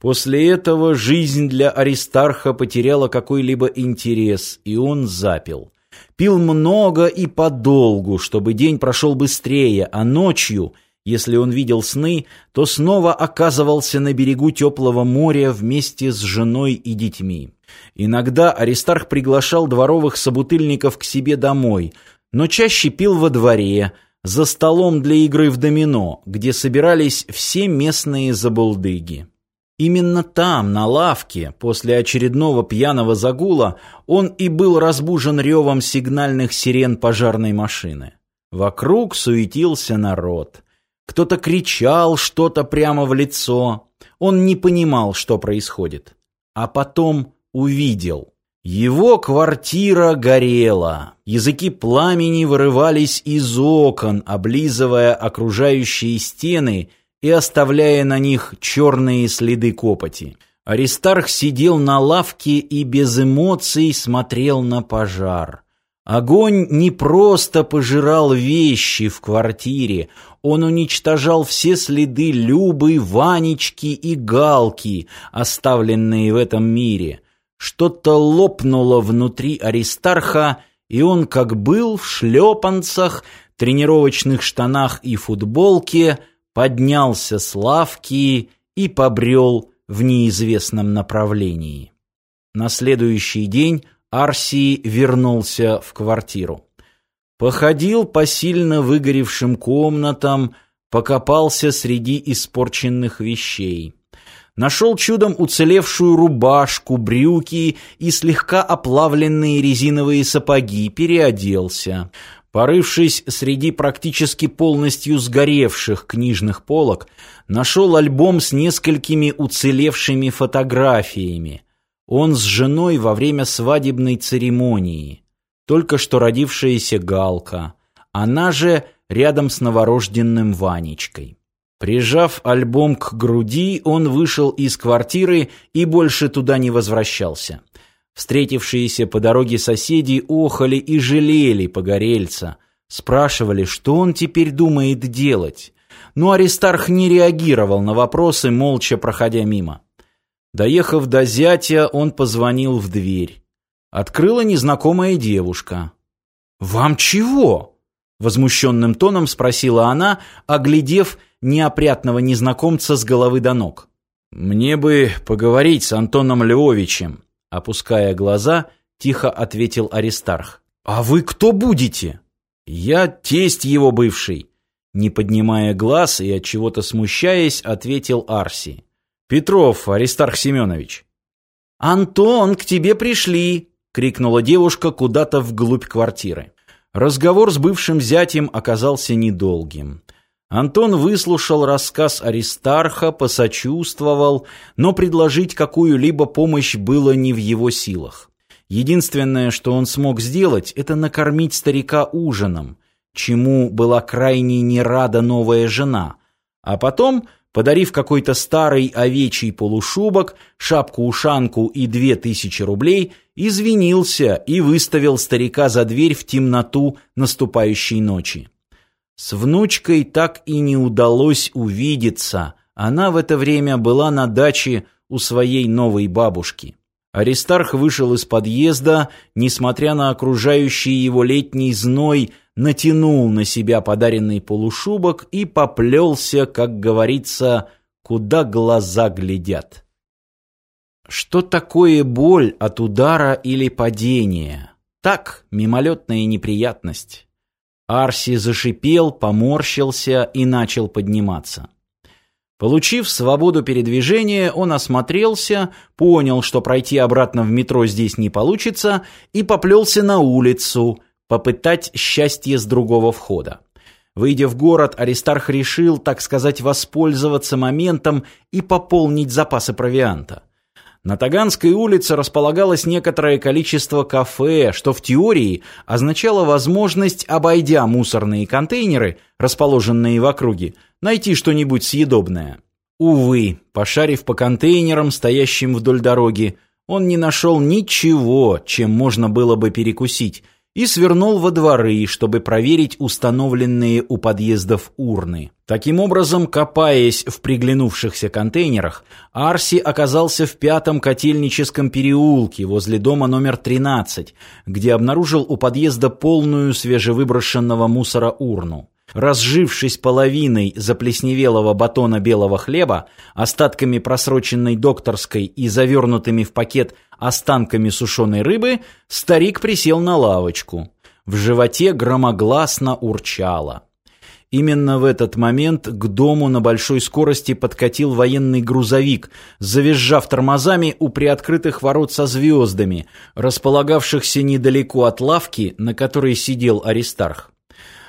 После этого жизнь для Аристарха потеряла какой-либо интерес, и он запил. Пил много и подолгу, чтобы день прошел быстрее, а ночью, если он видел сны, то снова оказывался на берегу теплого моря вместе с женой и детьми. Иногда Аристарх приглашал дворовых собутыльников к себе домой, но чаще пил во дворе, за столом для игры в домино, где собирались все местные забулдыги. Именно там, на лавке, после очередного пьяного загула, он и был разбужен ревом сигнальных сирен пожарной машины. Вокруг суетился народ. Кто-то кричал что-то прямо в лицо. Он не понимал, что происходит. А потом увидел. Его квартира горела. Языки пламени вырывались из окон, облизывая окружающие стены и оставляя на них черные следы копоти. Аристарх сидел на лавке и без эмоций смотрел на пожар. Огонь не просто пожирал вещи в квартире, он уничтожал все следы Любы, Ванечки и Галки, оставленные в этом мире. Что-то лопнуло внутри Аристарха, и он, как был в шлепанцах, тренировочных штанах и футболке, поднялся с лавки и побрел в неизвестном направлении. На следующий день Арсий вернулся в квартиру. Походил по сильно выгоревшим комнатам, покопался среди испорченных вещей. Нашел чудом уцелевшую рубашку, брюки и слегка оплавленные резиновые сапоги, переоделся. Порывшись среди практически полностью сгоревших книжных полок, нашел альбом с несколькими уцелевшими фотографиями. Он с женой во время свадебной церемонии. Только что родившаяся Галка. Она же рядом с новорожденным Ванечкой. Прижав альбом к груди, он вышел из квартиры и больше туда не возвращался. Встретившиеся по дороге соседи охали и жалели погорельца, спрашивали, что он теперь думает делать. Но Аристарх не реагировал на вопросы, молча проходя мимо. Доехав до зятя, он позвонил в дверь. Открыла незнакомая девушка. «Вам чего?» — возмущенным тоном спросила она, оглядев неопрятного незнакомца с головы до ног. «Мне бы поговорить с Антоном Львовичем», Опуская глаза, тихо ответил Аристарх. «А вы кто будете?» «Я тесть его бывший». Не поднимая глаз и от чего-то смущаясь, ответил Арси. «Петров Аристарх Семенович». «Антон, к тебе пришли!» — крикнула девушка куда-то вглубь квартиры. Разговор с бывшим зятем оказался недолгим. Антон выслушал рассказ Аристарха, посочувствовал, но предложить какую-либо помощь было не в его силах. Единственное, что он смог сделать, это накормить старика ужином, чему была крайне не рада новая жена, а потом, подарив какой-то старый овечий полушубок, шапку-ушанку и две тысячи рублей, извинился и выставил старика за дверь в темноту наступающей ночи. С внучкой так и не удалось увидеться. Она в это время была на даче у своей новой бабушки. Аристарх вышел из подъезда, несмотря на окружающий его летний зной, натянул на себя подаренный полушубок и поплелся, как говорится, куда глаза глядят. Что такое боль от удара или падения? Так, мимолетная неприятность. Арси зашипел, поморщился и начал подниматься. Получив свободу передвижения, он осмотрелся, понял, что пройти обратно в метро здесь не получится, и поплелся на улицу, попытать счастье с другого входа. Выйдя в город, Аристарх решил, так сказать, воспользоваться моментом и пополнить запасы провианта. На Таганской улице располагалось некоторое количество кафе, что в теории означало возможность, обойдя мусорные контейнеры, расположенные в округе, найти что-нибудь съедобное. Увы, пошарив по контейнерам, стоящим вдоль дороги, он не нашел ничего, чем можно было бы перекусить, и свернул во дворы, чтобы проверить установленные у подъездов урны. Таким образом, копаясь в приглянувшихся контейнерах, Арси оказался в пятом котельническом переулке возле дома номер 13, где обнаружил у подъезда полную свежевыброшенного мусора урну. Разжившись половиной заплесневелого батона белого хлеба, остатками просроченной докторской и завернутыми в пакет останками сушеной рыбы, старик присел на лавочку. В животе громогласно урчало. Именно в этот момент к дому на большой скорости подкатил военный грузовик, завизжав тормозами у приоткрытых ворот со звездами, располагавшихся недалеко от лавки, на которой сидел Аристарх.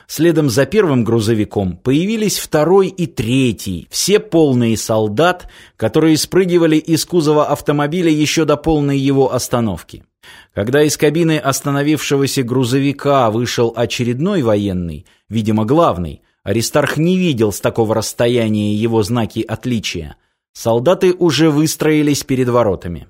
Следом за первым грузовиком появились второй и третий, все полные солдат, которые спрыгивали из кузова автомобиля еще до полной его остановки. Когда из кабины остановившегося грузовика вышел очередной военный, видимо главный, Аристарх не видел с такого расстояния его знаки отличия. Солдаты уже выстроились перед воротами.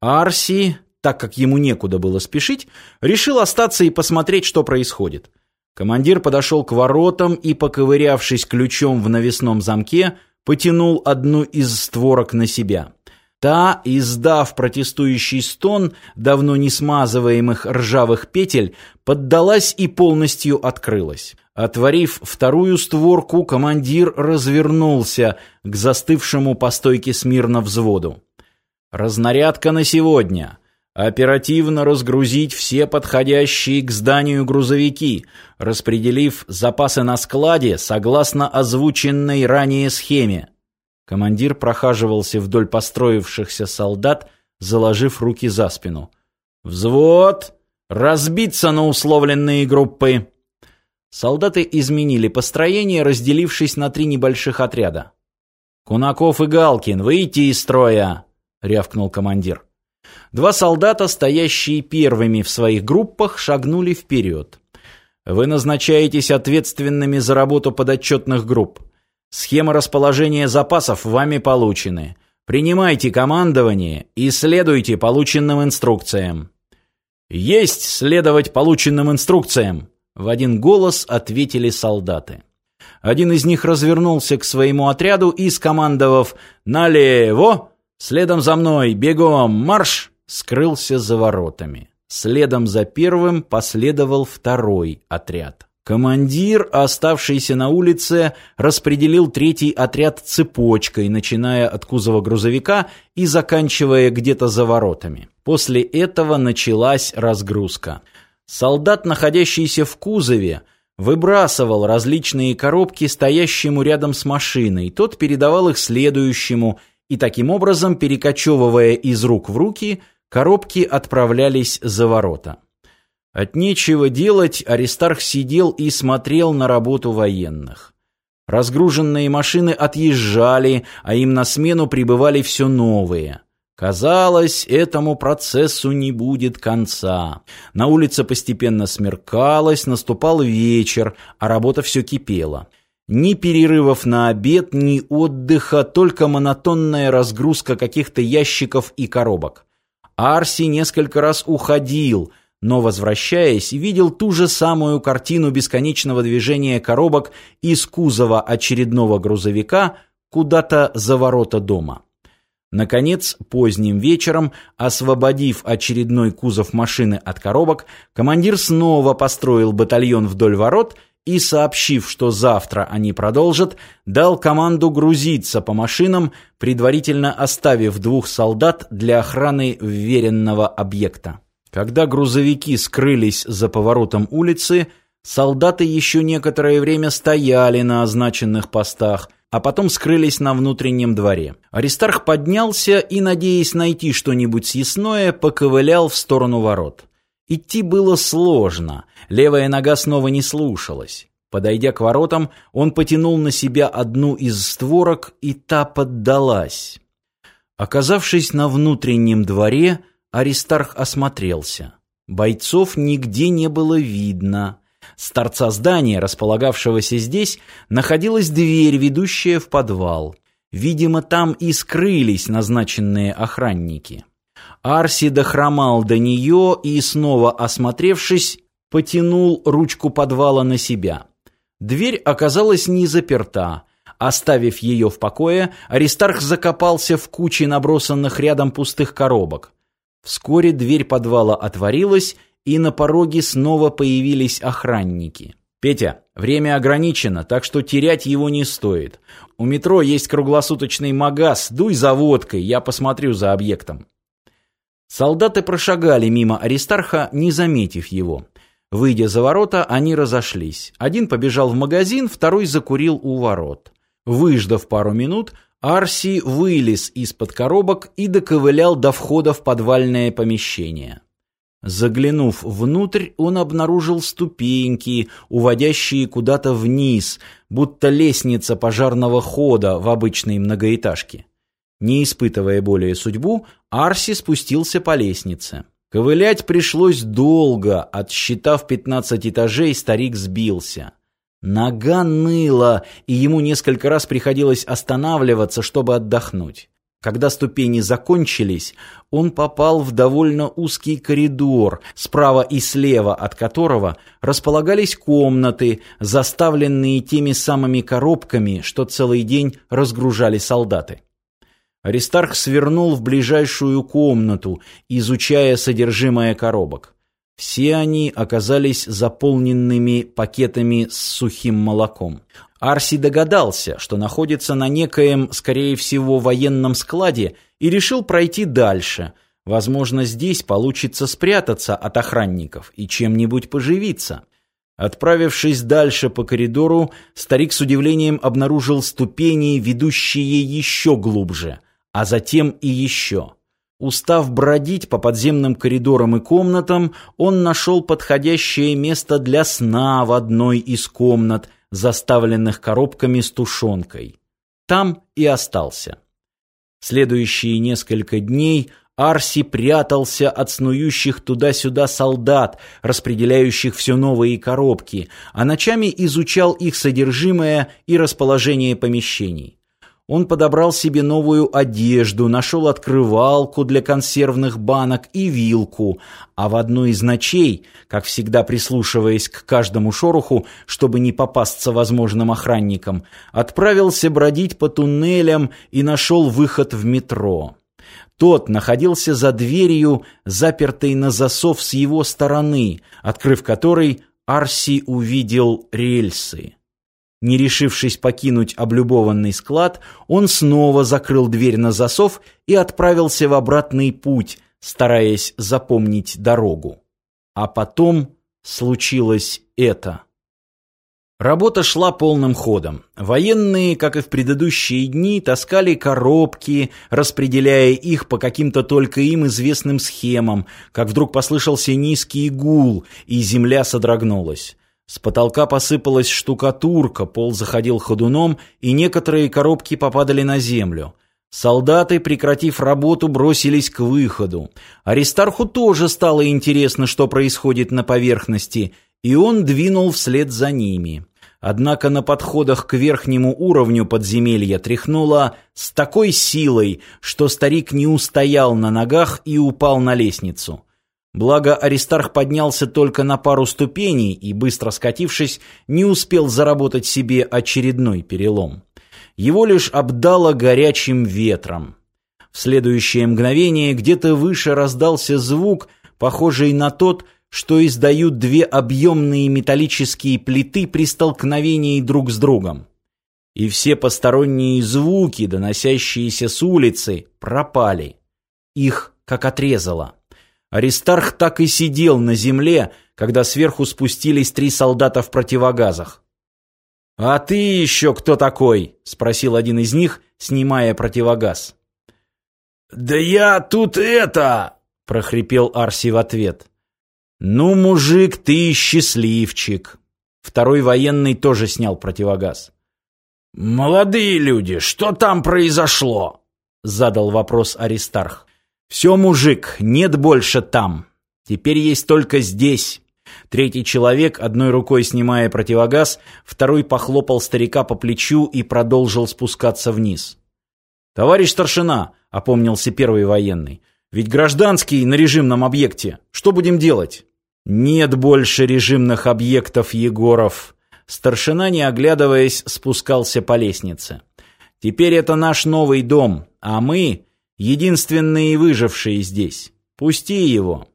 Арси, так как ему некуда было спешить, решил остаться и посмотреть, что происходит. Командир подошел к воротам и, поковырявшись ключом в навесном замке, потянул одну из створок на себя. Та, издав протестующий стон давно не смазываемых ржавых петель, поддалась и полностью открылась. Отворив вторую створку, командир развернулся к застывшему по стойке смирно взводу. «Разнарядка на сегодня оперативно разгрузить все подходящие к зданию грузовики, распределив запасы на складе согласно озвученной ранее схеме. Командир прохаживался вдоль построившихся солдат, заложив руки за спину. «Взвод! Разбиться на условленные группы!» Солдаты изменили построение, разделившись на три небольших отряда. «Кунаков и Галкин, выйти из строя!» — рявкнул командир. Два солдата, стоящие первыми в своих группах, шагнули вперед. Вы назначаетесь ответственными за работу подотчетных групп. Схемы расположения запасов вами получены. Принимайте командование и следуйте полученным инструкциям. Есть следовать полученным инструкциям, в один голос ответили солдаты. Один из них развернулся к своему отряду и скомандовав: "Налево!" Следом за мной, бегом, марш! Скрылся за воротами. Следом за первым последовал второй отряд. Командир, оставшийся на улице, распределил третий отряд цепочкой, начиная от кузова грузовика и заканчивая где-то за воротами. После этого началась разгрузка. Солдат, находящийся в кузове, выбрасывал различные коробки стоящему рядом с машиной, тот передавал их следующему и таким образом, перекочевывая из рук в руки, коробки отправлялись за ворота. От нечего делать Аристарх сидел и смотрел на работу военных. Разгруженные машины отъезжали, а им на смену прибывали все новые. Казалось, этому процессу не будет конца. На улице постепенно смеркалось, наступал вечер, а работа все кипела. Ни перерывов на обед, ни отдыха, только монотонная разгрузка каких-то ящиков и коробок. Арси несколько раз уходил, но, возвращаясь, видел ту же самую картину бесконечного движения коробок из кузова очередного грузовика куда-то за ворота дома. Наконец, поздним вечером, освободив очередной кузов машины от коробок, командир снова построил батальон вдоль ворот и, сообщив, что завтра они продолжат, дал команду грузиться по машинам, предварительно оставив двух солдат для охраны вверенного объекта. Когда грузовики скрылись за поворотом улицы, солдаты еще некоторое время стояли на означенных постах, а потом скрылись на внутреннем дворе. Аристарх поднялся и, надеясь найти что-нибудь съестное, поковылял в сторону ворот. Идти было сложно, левая нога снова не слушалась. Подойдя к воротам, он потянул на себя одну из створок, и та поддалась. Оказавшись на внутреннем дворе, Аристарх осмотрелся. Бойцов нигде не было видно. С торца здания, располагавшегося здесь, находилась дверь, ведущая в подвал. Видимо, там и скрылись назначенные охранники. Арси дохромал до нее и, снова осмотревшись, потянул ручку подвала на себя. Дверь оказалась не заперта. Оставив ее в покое, Аристарх закопался в куче набросанных рядом пустых коробок. Вскоре дверь подвала отворилась, и на пороге снова появились охранники. «Петя, время ограничено, так что терять его не стоит. У метро есть круглосуточный магаз, дуй за водкой, я посмотрю за объектом». Солдаты прошагали мимо Аристарха, не заметив его. Выйдя за ворота, они разошлись. Один побежал в магазин, второй закурил у ворот. Выждав пару минут, Арси вылез из-под коробок и доковылял до входа в подвальное помещение. Заглянув внутрь, он обнаружил ступеньки, уводящие куда-то вниз, будто лестница пожарного хода в обычной многоэтажке. Не испытывая более судьбу, Арси спустился по лестнице. Ковылять пришлось долго, отсчитав пятнадцать этажей, старик сбился. Нога ныла, и ему несколько раз приходилось останавливаться, чтобы отдохнуть. Когда ступени закончились, он попал в довольно узкий коридор, справа и слева от которого располагались комнаты, заставленные теми самыми коробками, что целый день разгружали солдаты. Аристарх свернул в ближайшую комнату, изучая содержимое коробок. Все они оказались заполненными пакетами с сухим молоком. Арси догадался, что находится на некоем, скорее всего, военном складе, и решил пройти дальше. Возможно, здесь получится спрятаться от охранников и чем-нибудь поживиться. Отправившись дальше по коридору, старик с удивлением обнаружил ступени, ведущие еще глубже, а затем и еще. Устав бродить по подземным коридорам и комнатам, он нашел подходящее место для сна в одной из комнат, заставленных коробками с тушенкой. Там и остался. Следующие несколько дней Арси прятался от снующих туда-сюда солдат, распределяющих все новые коробки, а ночами изучал их содержимое и расположение помещений. Он подобрал себе новую одежду, нашел открывалку для консервных банок и вилку, а в одну из ночей, как всегда прислушиваясь к каждому шороху, чтобы не попасться возможным охранникам, отправился бродить по туннелям и нашел выход в метро. Тот находился за дверью, запертой на засов с его стороны, открыв которой Арси увидел рельсы. Не решившись покинуть облюбованный склад, он снова закрыл дверь на засов и отправился в обратный путь, стараясь запомнить дорогу. А потом случилось это. Работа шла полным ходом. Военные, как и в предыдущие дни, таскали коробки, распределяя их по каким-то только им известным схемам, как вдруг послышался низкий гул, и земля содрогнулась. С потолка посыпалась штукатурка, пол заходил ходуном, и некоторые коробки попадали на землю. Солдаты, прекратив работу, бросились к выходу. Аристарху тоже стало интересно, что происходит на поверхности, и он двинул вслед за ними. Однако на подходах к верхнему уровню подземелья тряхнуло с такой силой, что старик не устоял на ногах и упал на лестницу. Благо Аристарх поднялся только на пару ступеней и, быстро скатившись, не успел заработать себе очередной перелом. Его лишь обдало горячим ветром. В следующее мгновение где-то выше раздался звук, похожий на тот, что издают две объемные металлические плиты при столкновении друг с другом. И все посторонние звуки, доносящиеся с улицы, пропали. Их как отрезало. Аристарх так и сидел на земле, когда сверху спустились три солдата в противогазах. «А ты еще кто такой?» — спросил один из них, снимая противогаз. «Да я тут это...» — прохрипел Арси в ответ. «Ну, мужик, ты счастливчик!» Второй военный тоже снял противогаз. «Молодые люди, что там произошло?» — задал вопрос Аристарх. «Все, мужик, нет больше там. Теперь есть только здесь». Третий человек, одной рукой снимая противогаз, второй похлопал старика по плечу и продолжил спускаться вниз. «Товарищ старшина», — опомнился первый военный, — «ведь гражданский на режимном объекте. Что будем делать?» Нет больше режимных объектов Егоров. Старшина, не оглядываясь, спускался по лестнице. Теперь это наш новый дом, а мы единственные выжившие здесь. Пусти его.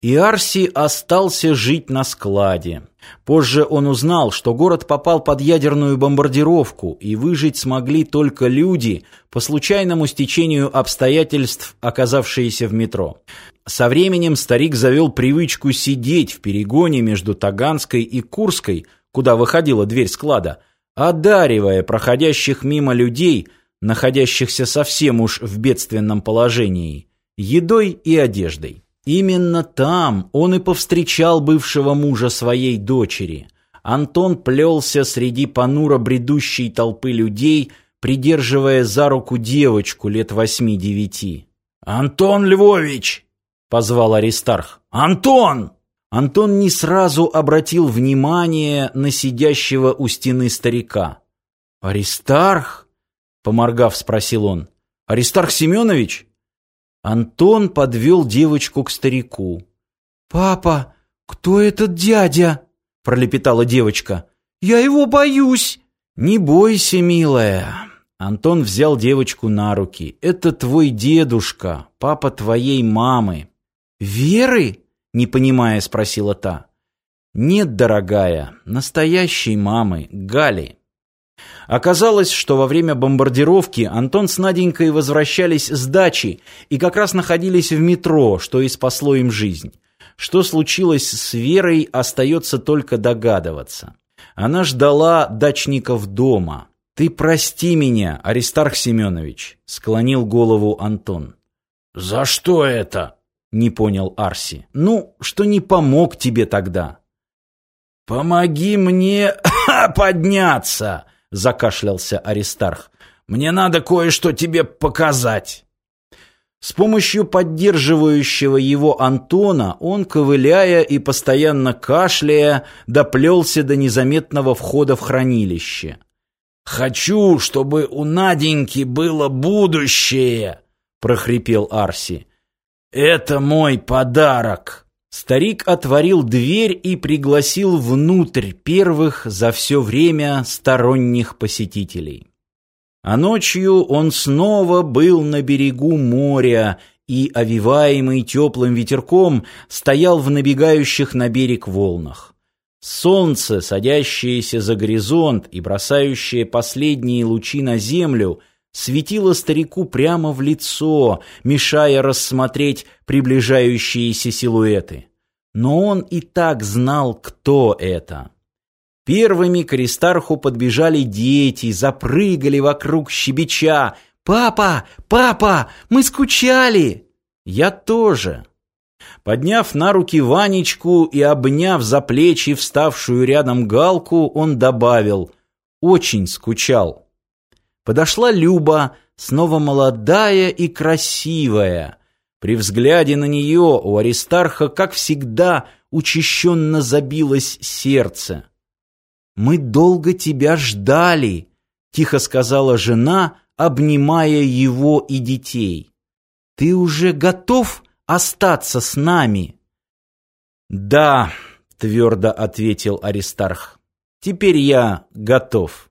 И Арси остался жить на складе. Позже он узнал, что город попал под ядерную бомбардировку, и выжить смогли только люди, по случайному стечению обстоятельств, оказавшиеся в метро. Со временем старик завел привычку сидеть в перегоне между Таганской и Курской, куда выходила дверь склада, одаривая проходящих мимо людей, находящихся совсем уж в бедственном положении, едой и одеждой. Именно там он и повстречал бывшего мужа своей дочери. Антон плелся среди понуро бредущей толпы людей, придерживая за руку девочку лет восьми-девяти. «Антон Львович!» — позвал Аристарх. «Антон!» Антон не сразу обратил внимание на сидящего у стены старика. «Аристарх?» — поморгав, спросил он. «Аристарх Семенович?» Антон подвел девочку к старику. «Папа, кто этот дядя?» — пролепетала девочка. «Я его боюсь!» «Не бойся, милая!» Антон взял девочку на руки. «Это твой дедушка, папа твоей мамы». «Веры?» — не понимая, спросила та. «Нет, дорогая, настоящей мамы, Гали». Оказалось, что во время бомбардировки Антон с Наденькой возвращались с дачи и как раз находились в метро, что и спасло им жизнь. Что случилось с Верой, остается только догадываться. Она ждала дачников дома. «Ты прости меня, Аристарх Семенович», — склонил голову Антон. «За что это?» — не понял Арси. «Ну, что не помог тебе тогда». «Помоги мне подняться!» — закашлялся Аристарх. «Мне надо кое-что тебе показать». С помощью поддерживающего его Антона он, ковыляя и постоянно кашляя, доплелся до незаметного входа в хранилище. «Хочу, чтобы у Наденьки было будущее!» — прохрипел Арси. «Это мой подарок!» Старик отворил дверь и пригласил внутрь первых за все время сторонних посетителей. А ночью он снова был на берегу моря и, овиваемый теплым ветерком, стоял в набегающих на берег волнах. Солнце, садящееся за горизонт и бросающее последние лучи на землю, светило старику прямо в лицо, мешая рассмотреть приближающиеся силуэты. Но он и так знал, кто это. Первыми к Аристарху подбежали дети, запрыгали вокруг щебеча. «Папа! Папа! Мы скучали!» «Я тоже!» Подняв на руки Ванечку и обняв за плечи вставшую рядом Галку, он добавил «Очень скучал». Подошла Люба, снова молодая и красивая. При взгляде на нее у Аристарха, как всегда, учащенно забилось сердце. «Мы долго тебя ждали», — тихо сказала жена, обнимая его и детей. «Ты уже готов остаться с нами?» «Да», — твердо ответил Аристарх, — «теперь я готов».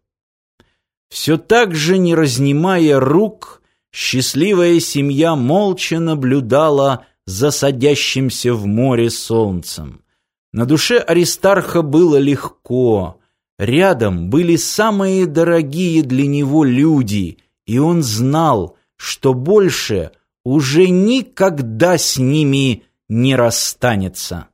Все так же, не разнимая рук, счастливая семья молча наблюдала за садящимся в море солнцем. На душе Аристарха было легко. Рядом были самые дорогие для него люди, и он знал, что больше уже никогда с ними не расстанется.